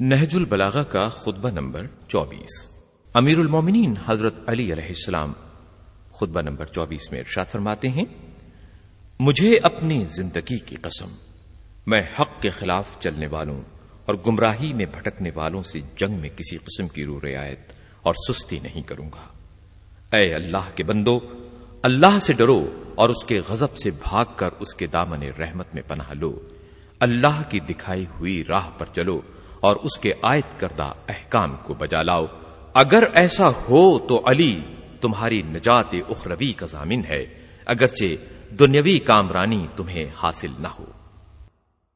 نہج البلاغہ کا خطبہ نمبر چوبیس۔ امیر المومنین حضرت علی علیہ السلام خطبہ نمبر چوبیس میں ارشاد فرماتے ہیں، مجھے اپنی زندگی کی قسم، میں حق کے خلاف چلنے والوں اور گمراہی میں بھٹکنے والوں سے جنگ میں کسی قسم کی رو رعایت اور سستی نہیں کروں گا۔ اے اللہ کے بندو، اللہ سے ڈرو اور اس کے غضب سے بھاگ کر اس کے دامن رحمت میں پناہ لو۔ اللہ کی دکھائی ہوئی راہ پر چلو اور اس کے آیت کردہ احکام کو بجا لاؤ۔ اگر ایسا ہو تو علی تمہاری نجات اخروی کا ضامن ہے، اگرچہ دنیاوی کامرانی تمہیں حاصل نہ ہو۔